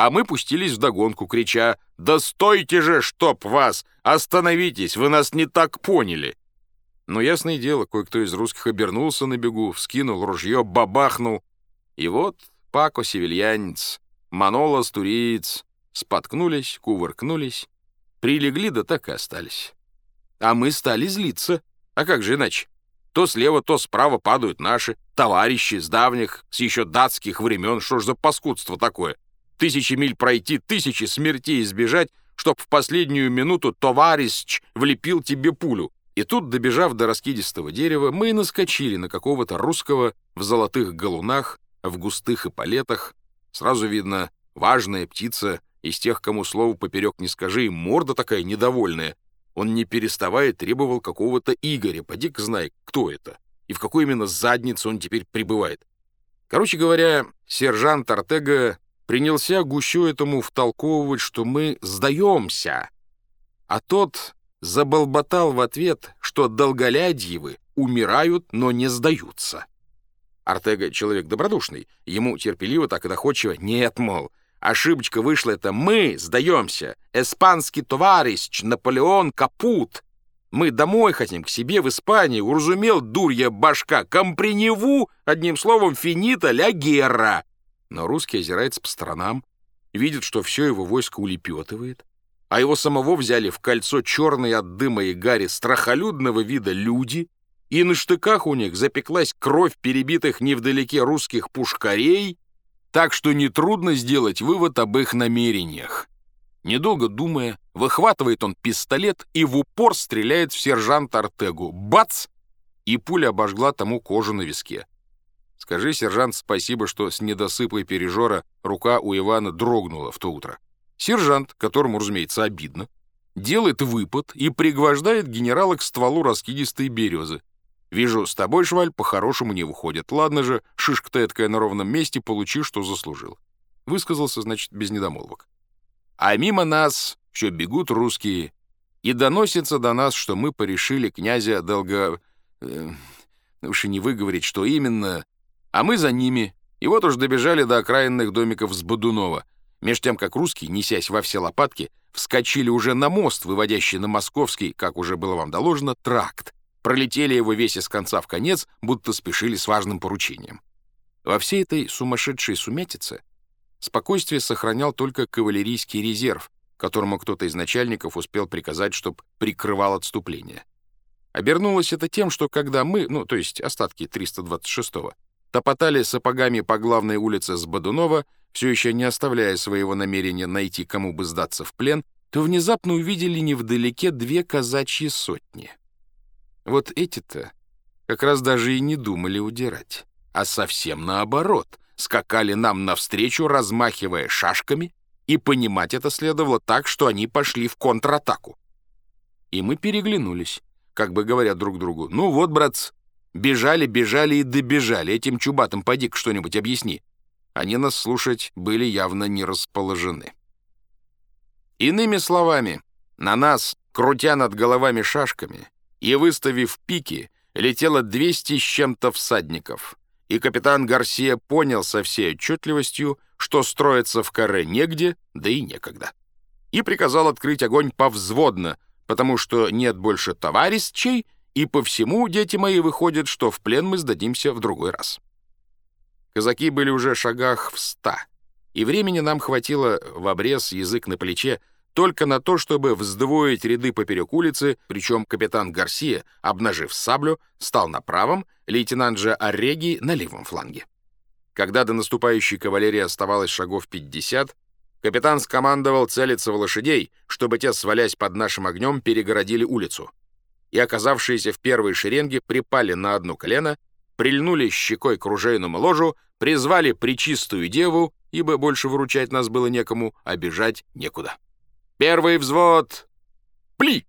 а мы пустились вдогонку, крича «Да стойте же, чтоб вас! Остановитесь, вы нас не так поняли!» Но ясное дело, кое-кто из русских обернулся на бегу, вскинул ружье, бабахнул. И вот Пако севильянец, Манола стуриец споткнулись, кувыркнулись, прилегли да так и остались. А мы стали злиться. А как же иначе? То слева, то справа падают наши товарищи с давних, с еще датских времен. Что ж за паскудство такое? Тысячи миль пройти, тысячи смертей избежать, чтоб в последнюю минуту товарищ влепил тебе пулю. И тут, добежав до раскидистого дерева, мы наскочили на какого-то русского в золотых галунах, в густых эполетах. Сразу видно, важная птица из тех, кому слову поперек не скажи, и морда такая недовольная. Он не переставая требовал какого-то Игоря, поди-ка знай, кто это, и в какой именно заднице он теперь пребывает. Короче говоря, сержант Артега принялся гущу этому втолковывать, что мы сдаемся, а тот заболботал в ответ, что долголядьевы умирают, но не сдаются. Артега человек добродушный, ему терпеливо так и доходчиво «нет, мол, Ошибочка вышла это мы сдаемся. Испанский товарищ Наполеон капут. Мы домой хотим, к себе в Испанию. Уразумел, дурья башка, компреневу, одним словом, финита ля герра. Но русский озирается по сторонам, видит, что все его войско улепетывает, а его самого взяли в кольцо черные от дыма и гари страхолюдного вида люди, и на штыках у них запеклась кровь перебитых невдалеке русских пушкарей, так что нетрудно сделать вывод об их намерениях. Недолго думая, выхватывает он пистолет и в упор стреляет в сержанта Артегу. Бац! И пуля обожгла тому кожу на виске. Скажи, сержант, спасибо, что с недосыпой пережора рука у Ивана дрогнула в то утро. Сержант, которому, разумеется, обидно, делает выпад и пригвождает генерала к стволу раскидистой березы. Вижу, с тобой, Шваль, по-хорошему не выходит. Ладно же, шишка ты на ровном месте, получи, что заслужил. Высказался, значит, без недомолвок. А мимо нас все бегут русские, и доносится до нас, что мы порешили князя Долго... Э, уж и не выговорить, что именно. А мы за ними, и вот уж добежали до окраинных домиков с Бодунова, меж тем, как русские, несясь во все лопатки, вскочили уже на мост, выводящий на московский, как уже было вам доложено, тракт, пролетели его весь из конца в конец, будто спешили с важным поручением. Во всей этой сумасшедшей сумятице спокойствие сохранял только кавалерийский резерв, которому кто-то из начальников успел приказать, чтобы прикрывал отступление. Обернулось это тем, что когда мы, ну, то есть остатки 326-го, топотали сапогами по главной улице с Бодунова, все еще не оставляя своего намерения найти, кому бы сдаться в плен, то внезапно увидели невдалеке две казачьи сотни. Вот эти-то как раз даже и не думали удирать, а совсем наоборот, скакали нам навстречу, размахивая шашками, и понимать это следовало так, что они пошли в контратаку. И мы переглянулись, как бы говоря друг другу, «Ну вот, братцы, бежали, бежали и добежали, этим чубатым поди что-нибудь объясни». Они нас слушать были явно не расположены. Иными словами, на нас, крутя над головами шашками, и, выставив пики, летело 200 с чем-то всадников, и капитан Гарсия понял со всей отчетливостью, что строиться в каре негде, да и некогда. И приказал открыть огонь повзводно, потому что нет больше товарищей, и по всему, дети мои, выходит, что в плен мы сдадимся в другой раз. Казаки были уже шагах в ста, и времени нам хватило в обрез язык на плече только на то, чтобы вздвоить ряды поперек улицы, причем капитан Гарсия, обнажив саблю, стал на правом, лейтенант же Орреги на левом фланге. Когда до наступающей кавалерии оставалось шагов 50, капитан скомандовал целиться в лошадей, чтобы те, свалясь под нашим огнем, перегородили улицу. И оказавшиеся в первой шеренге припали на одно колено, прильнули щекой к ружейному ложу, призвали причистую деву, ибо больше выручать нас было некому, а бежать некуда. Первый взвод! Пли!